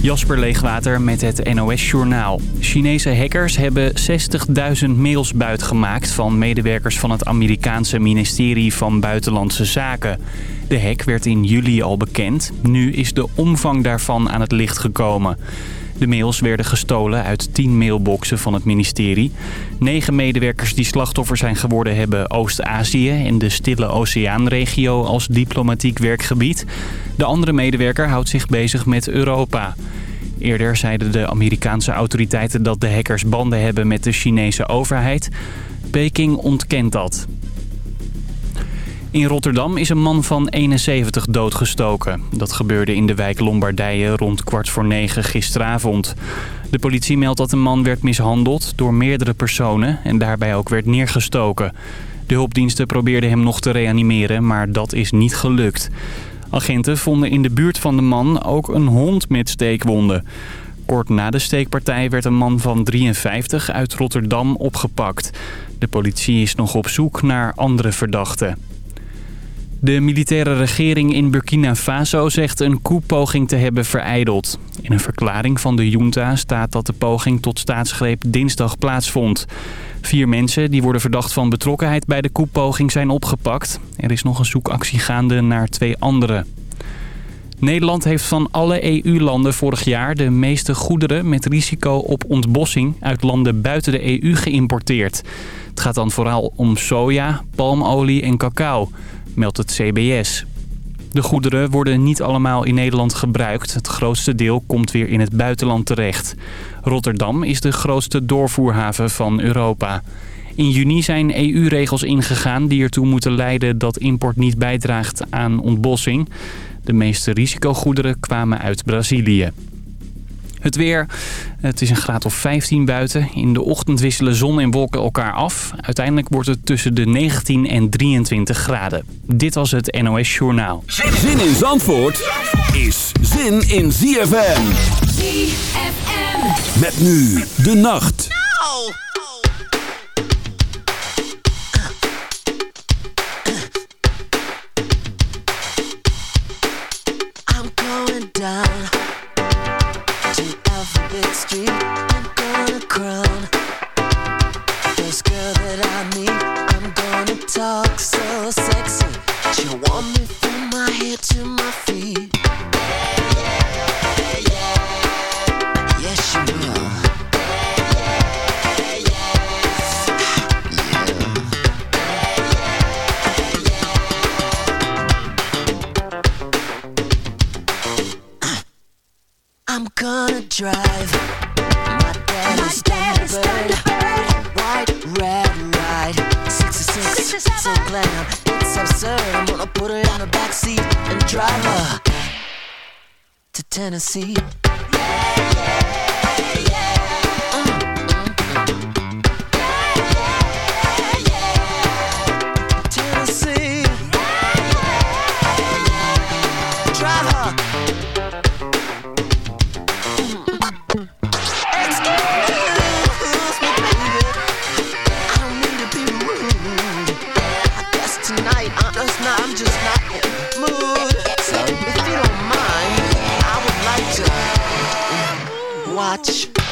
Jasper Leegwater met het NOS Journaal. Chinese hackers hebben 60.000 mails buitgemaakt van medewerkers van het Amerikaanse ministerie van Buitenlandse Zaken. De hack werd in juli al bekend. Nu is de omvang daarvan aan het licht gekomen. De mails werden gestolen uit 10 mailboxen van het ministerie. Negen medewerkers die slachtoffer zijn geworden hebben Oost-Azië en de Stille Oceaanregio als diplomatiek werkgebied. De andere medewerker houdt zich bezig met Europa. Eerder zeiden de Amerikaanse autoriteiten dat de hackers banden hebben met de Chinese overheid. Peking ontkent dat. In Rotterdam is een man van 71 doodgestoken. Dat gebeurde in de wijk Lombardije rond kwart voor negen gisteravond. De politie meldt dat een man werd mishandeld door meerdere personen en daarbij ook werd neergestoken. De hulpdiensten probeerden hem nog te reanimeren, maar dat is niet gelukt. Agenten vonden in de buurt van de man ook een hond met steekwonden. Kort na de steekpartij werd een man van 53 uit Rotterdam opgepakt. De politie is nog op zoek naar andere verdachten. De militaire regering in Burkina Faso zegt een koepoging te hebben vereideld. In een verklaring van de junta staat dat de poging tot staatsgreep dinsdag plaatsvond. Vier mensen die worden verdacht van betrokkenheid bij de koepoging zijn opgepakt. Er is nog een zoekactie gaande naar twee anderen. Nederland heeft van alle EU-landen vorig jaar de meeste goederen met risico op ontbossing uit landen buiten de EU geïmporteerd. Het gaat dan vooral om soja, palmolie en cacao meldt het CBS. De goederen worden niet allemaal in Nederland gebruikt. Het grootste deel komt weer in het buitenland terecht. Rotterdam is de grootste doorvoerhaven van Europa. In juni zijn EU-regels ingegaan die ertoe moeten leiden dat import niet bijdraagt aan ontbossing. De meeste risicogoederen kwamen uit Brazilië. Het weer. Het is een graad of 15 buiten. In de ochtend wisselen zon en wolken elkaar af. Uiteindelijk wordt het tussen de 19 en 23 graden. Dit was het NOS Journaal. Zin in Zandvoort is zin in ZFM. ZFM. Met nu de nacht. I'm going down Tennessee. Tennessee. Watch.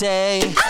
Day.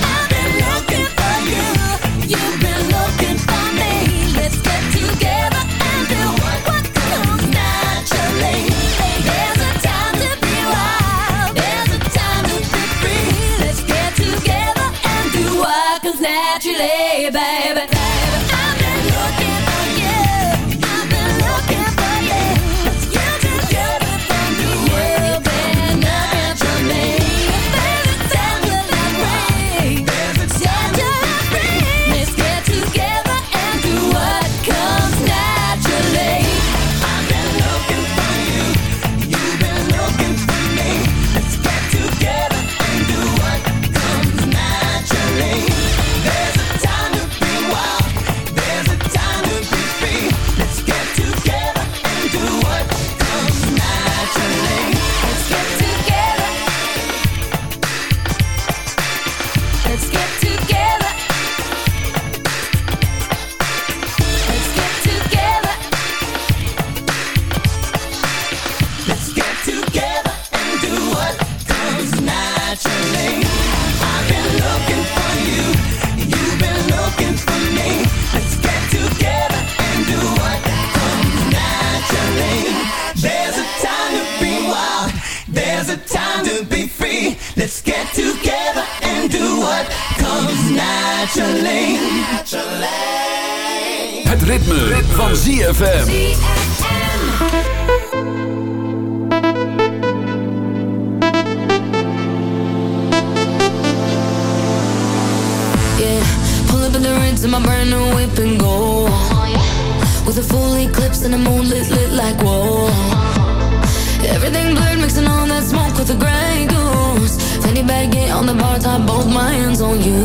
with the grey goose. Fanny baggy on the bar top Both my hands on you.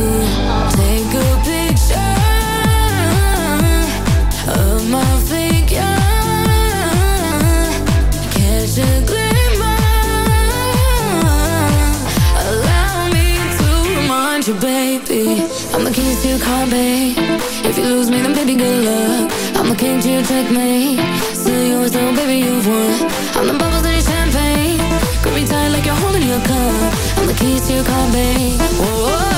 Take a picture Of my figure. Catch a glimmer. Allow me to remind you, baby. I'm the keys to your car, babe. If you lose me, then baby, good luck. I'm the king to your checkmate. Still yours, though, baby, you've won. I'm the bubble come, I'm the keys to calm, babe. Whoa.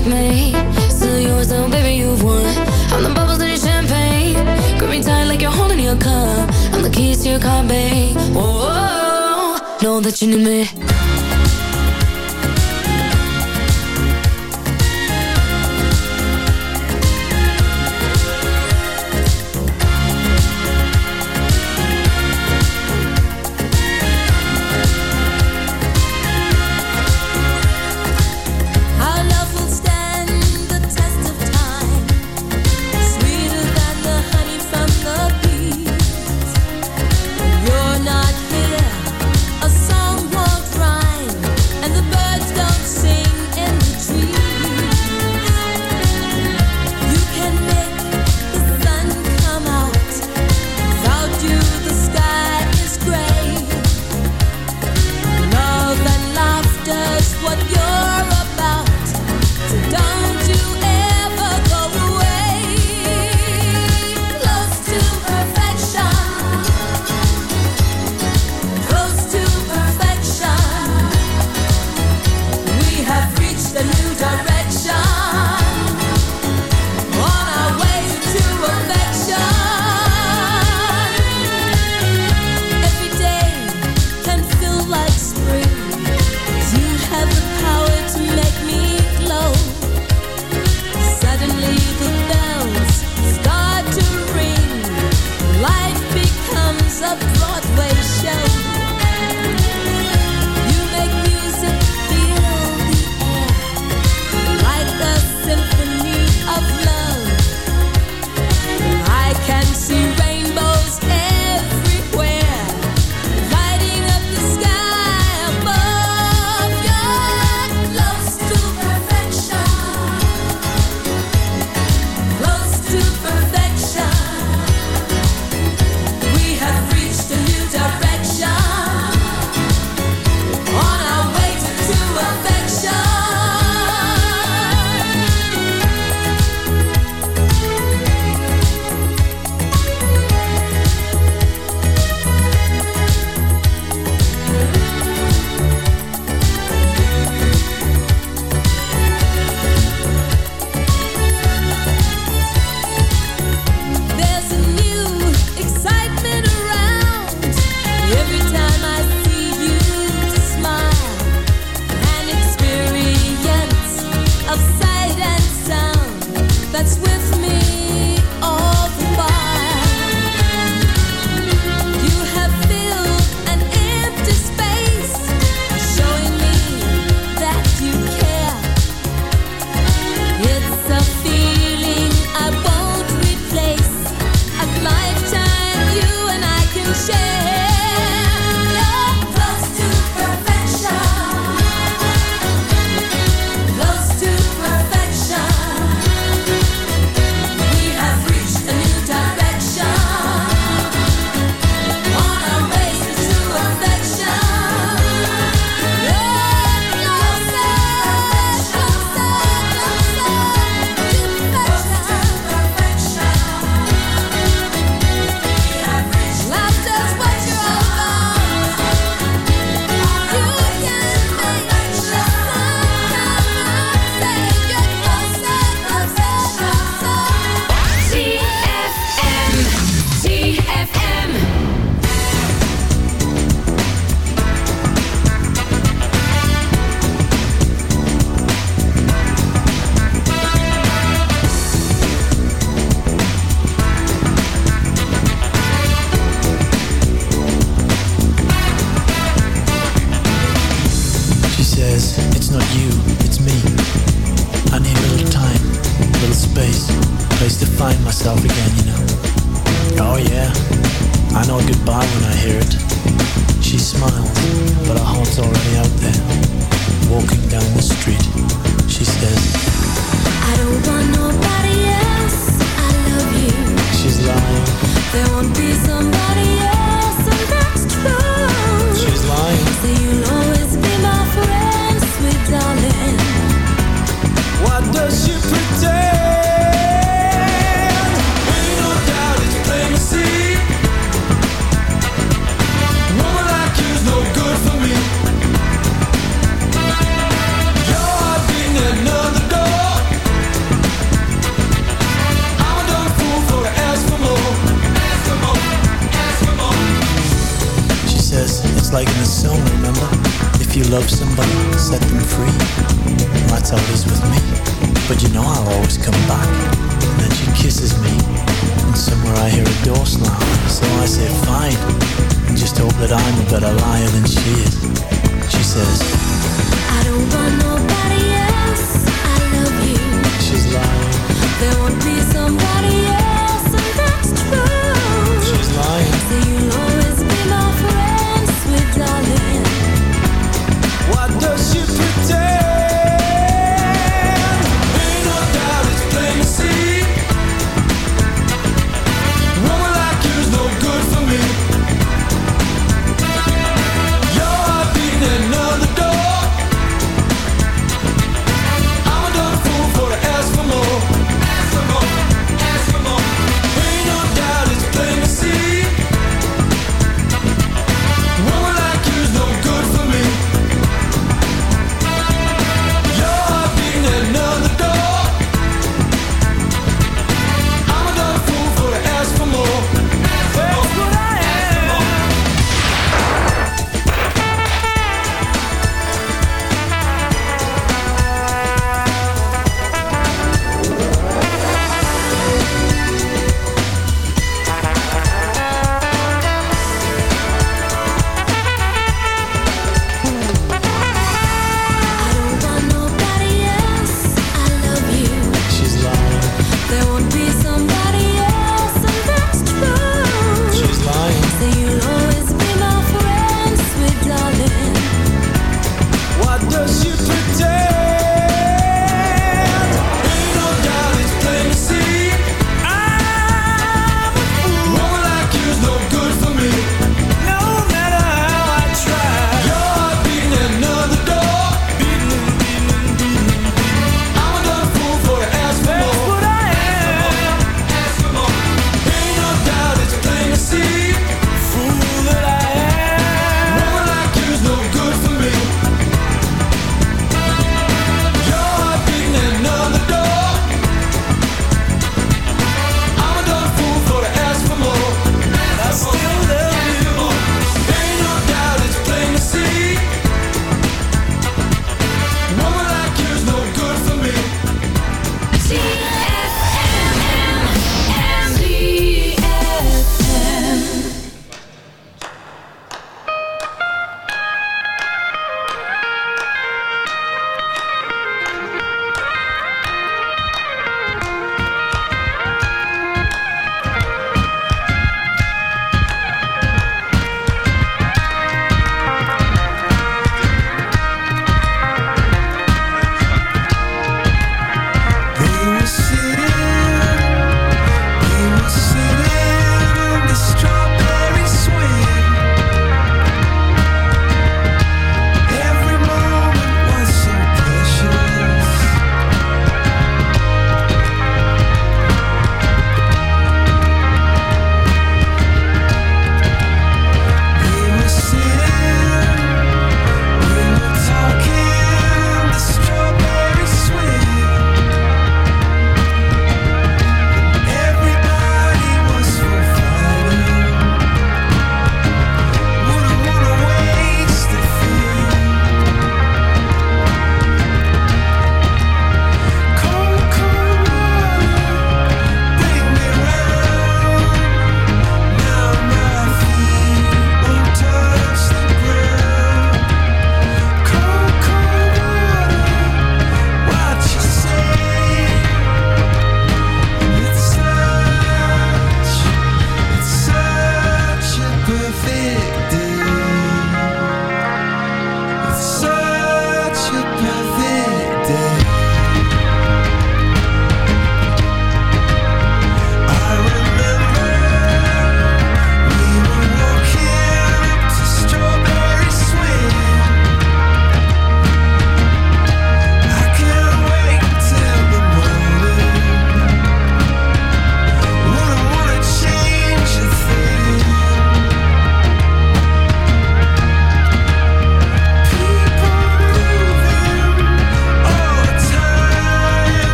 like me. Still yours though, baby, you've won. I'm the bubbles in your champagne. Grip me tight like you're holding your cup. I'm the keys to your car, babe. Whoa, -oh. know that you need me.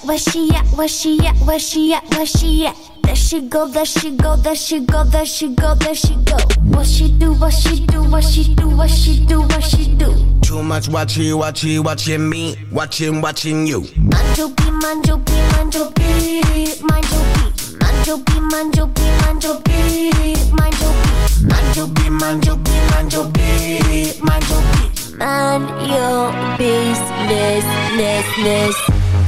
At? Where she at? Where she at? Where she at? Where she at? There she go, there she go, there she go, there she go, there she go. What she do, what she do, what she do, what she do, what she do. Too much watching, watching, watching me, watching, watching you. Manjo B, manjo B, manjo B, manjo B. Manjo B, manjo B, manjo B, manjo B. Manjo B, manjo B, manjo B, manjo B. Man your business, ness, ness.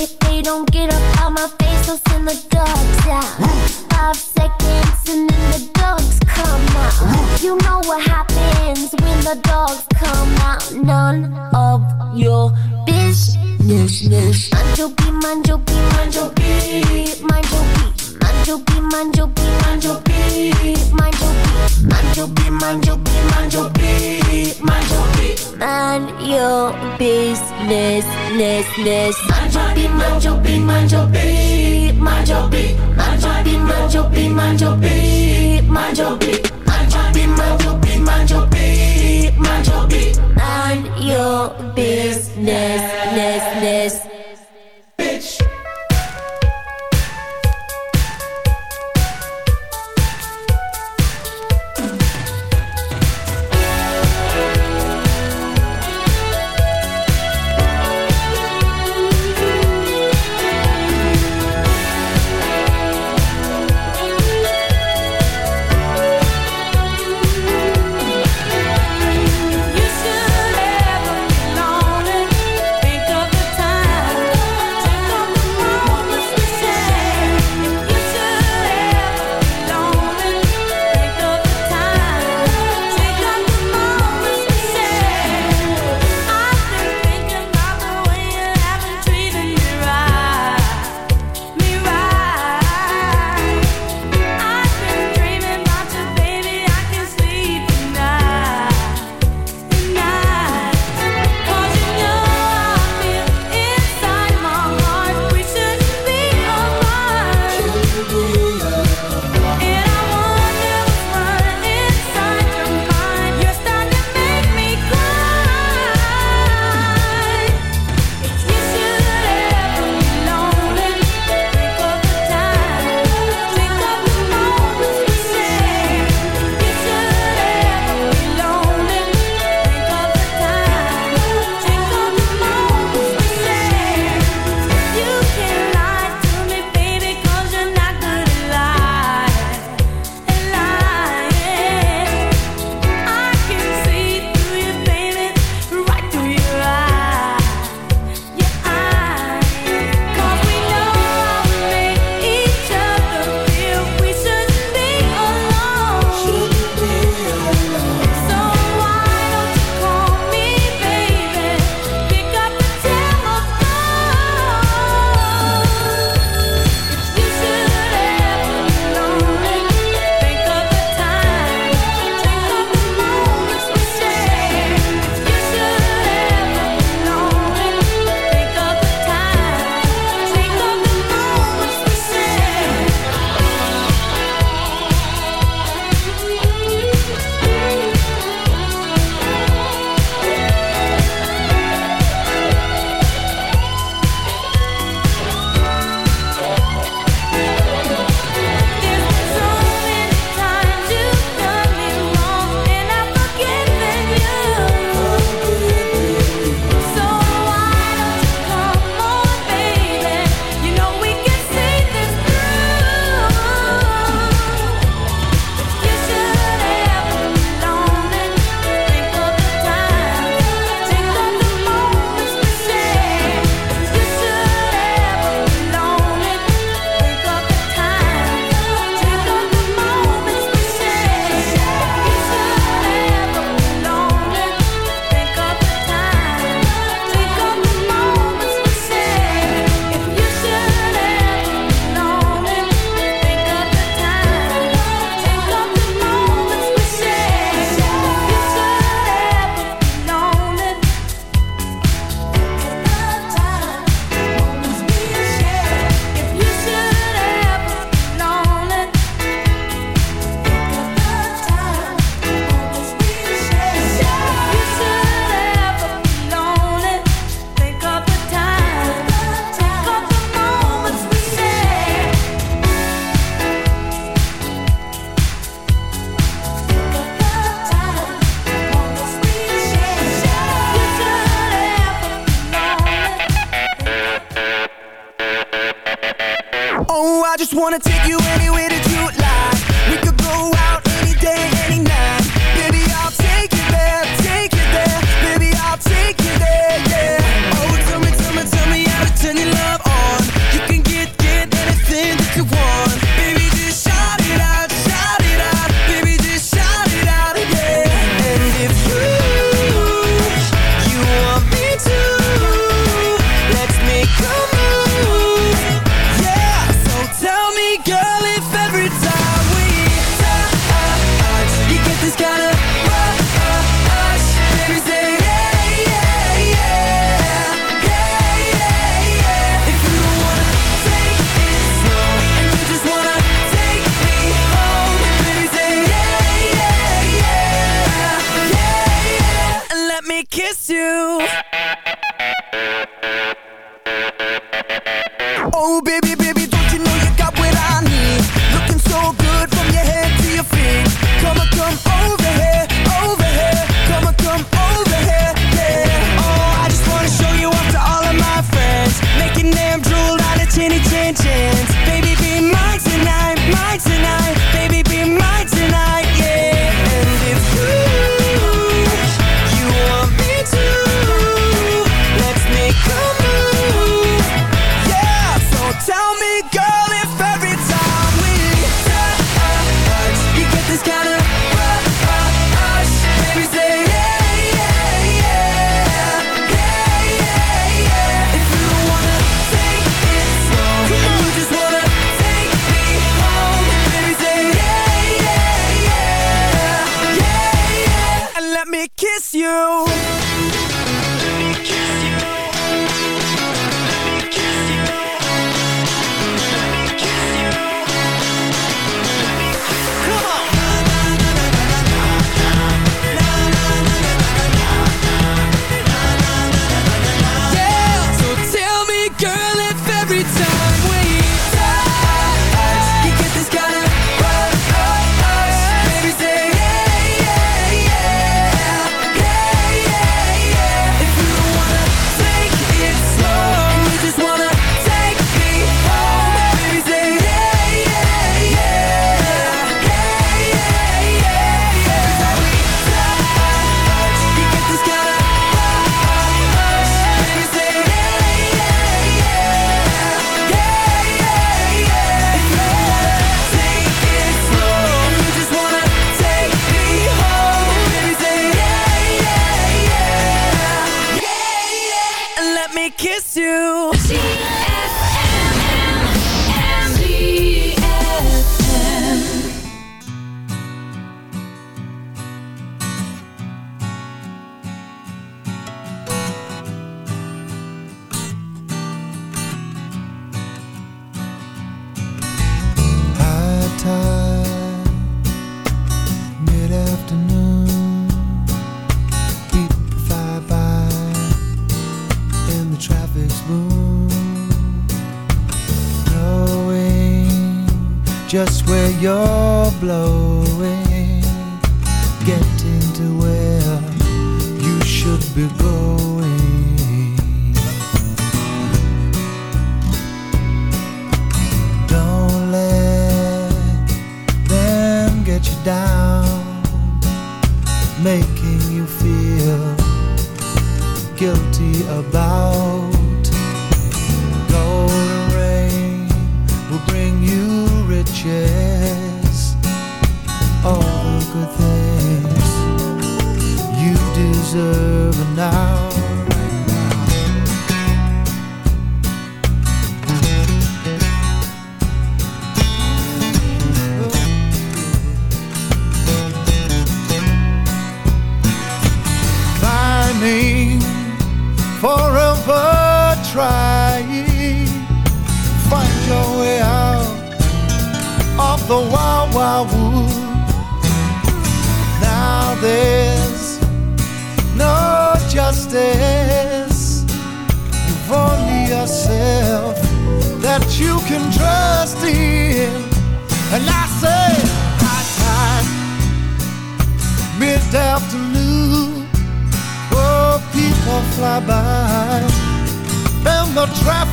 If they don't get up out my face, I'll send the dogs out. Five seconds and then the dogs come out. You know what happens when the dogs come out. None of your business. Manjo B, manjo B, manjo B, manjo B. Manjo B, manjo B, manjo B, manjo B. Manjo B, manjo B, manjo B, manjo B. Man your business, ness, ness. Manjo B, manjo B, manjo B, manjo B. Manjo B, manjo B, manjo B, manjo B. Manjo B, manjo B, manjo B, manjo B. Man your business, ness, ness. Bitch. Deserve now.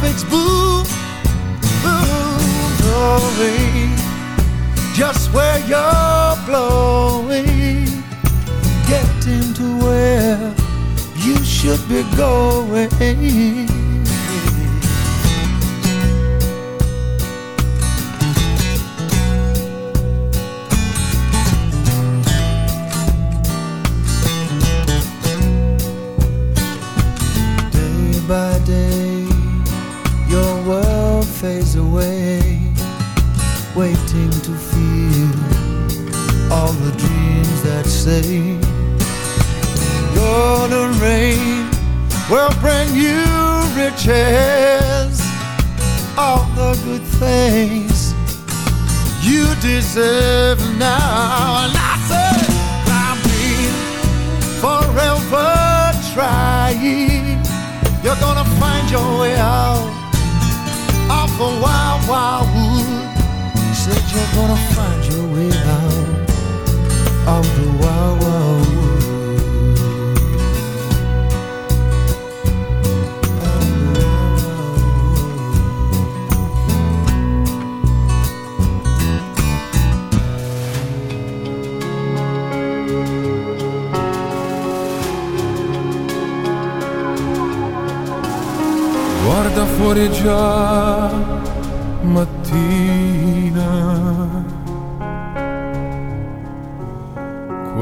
It's blue, blue glory just where you're blowing. Getting to where you should be going. you're gonna find your way out of the wild world. Guarda fuori già mattina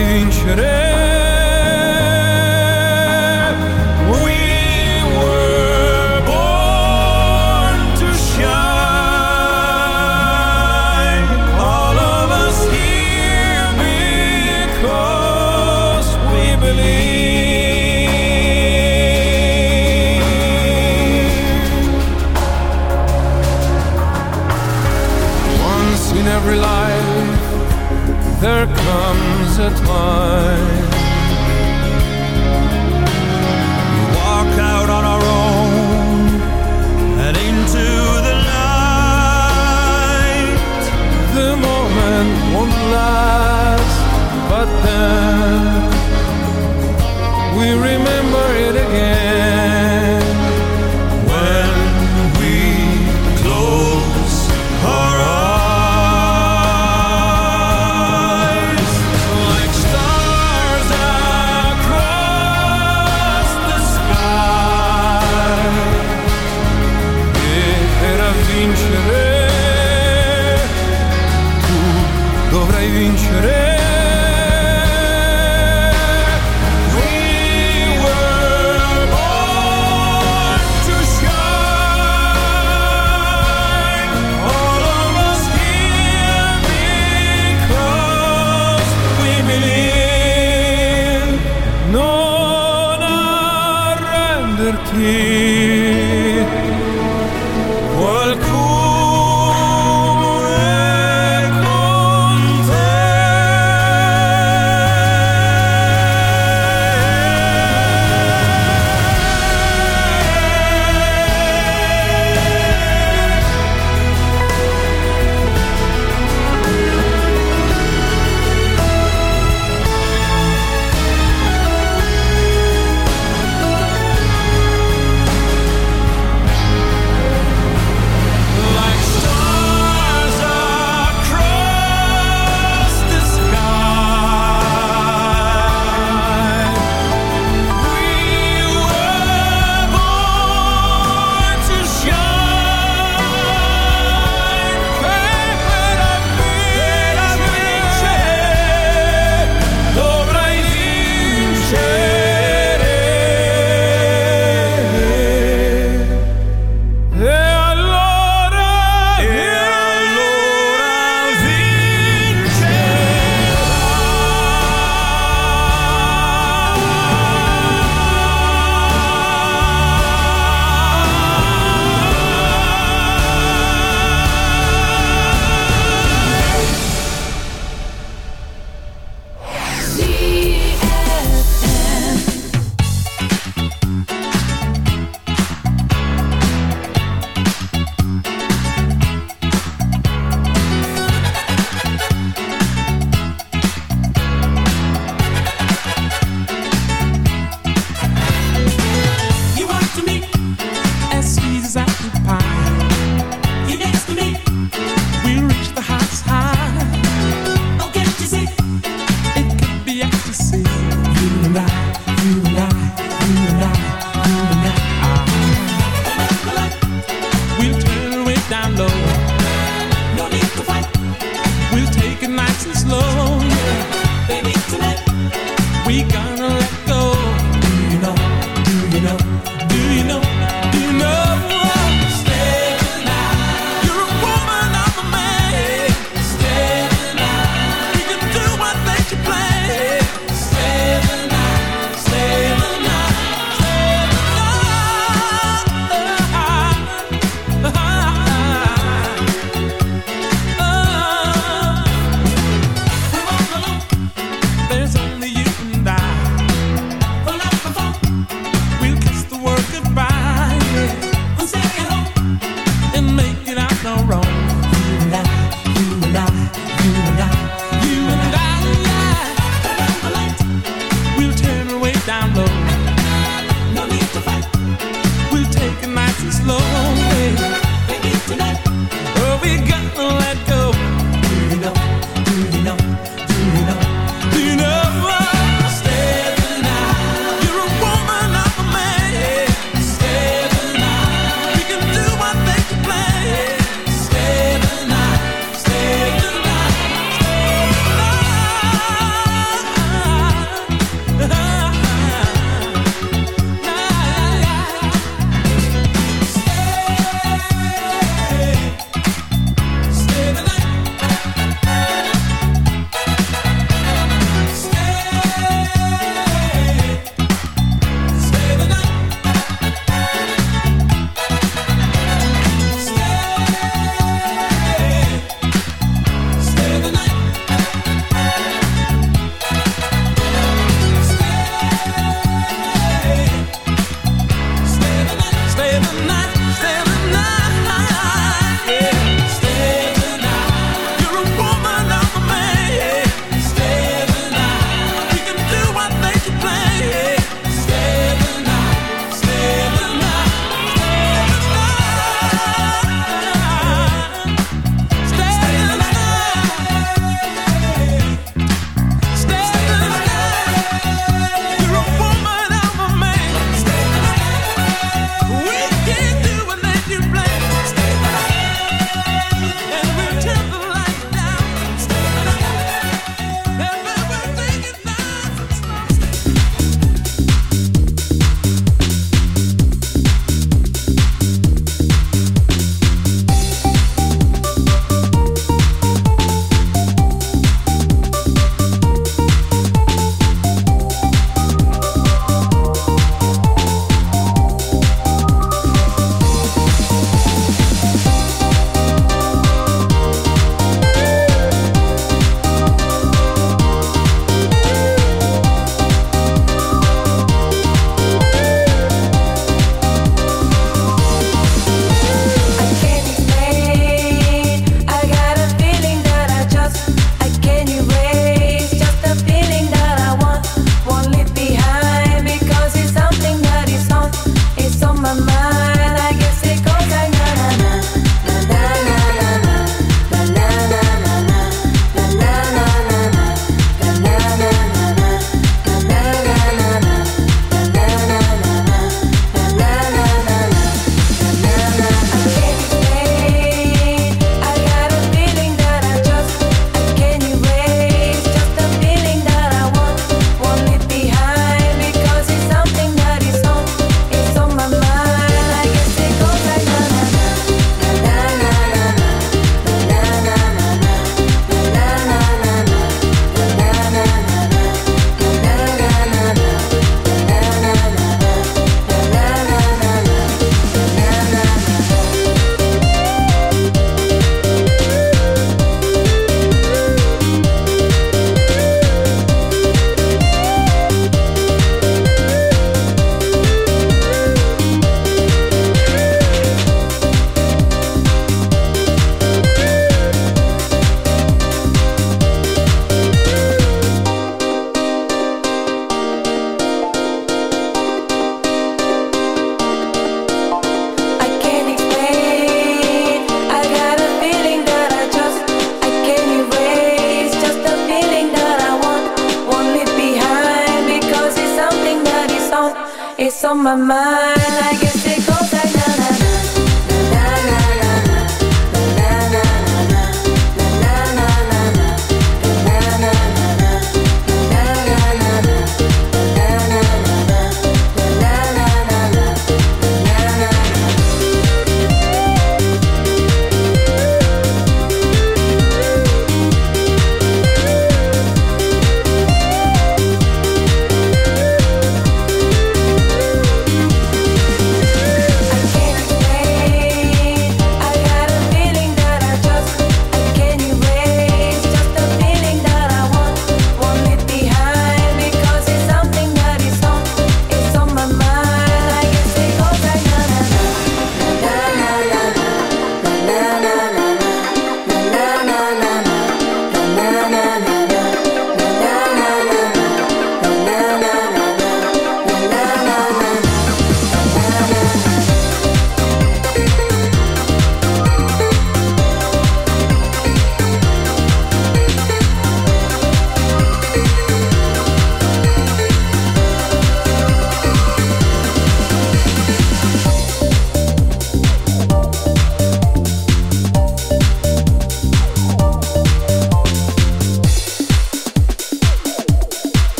vinceremo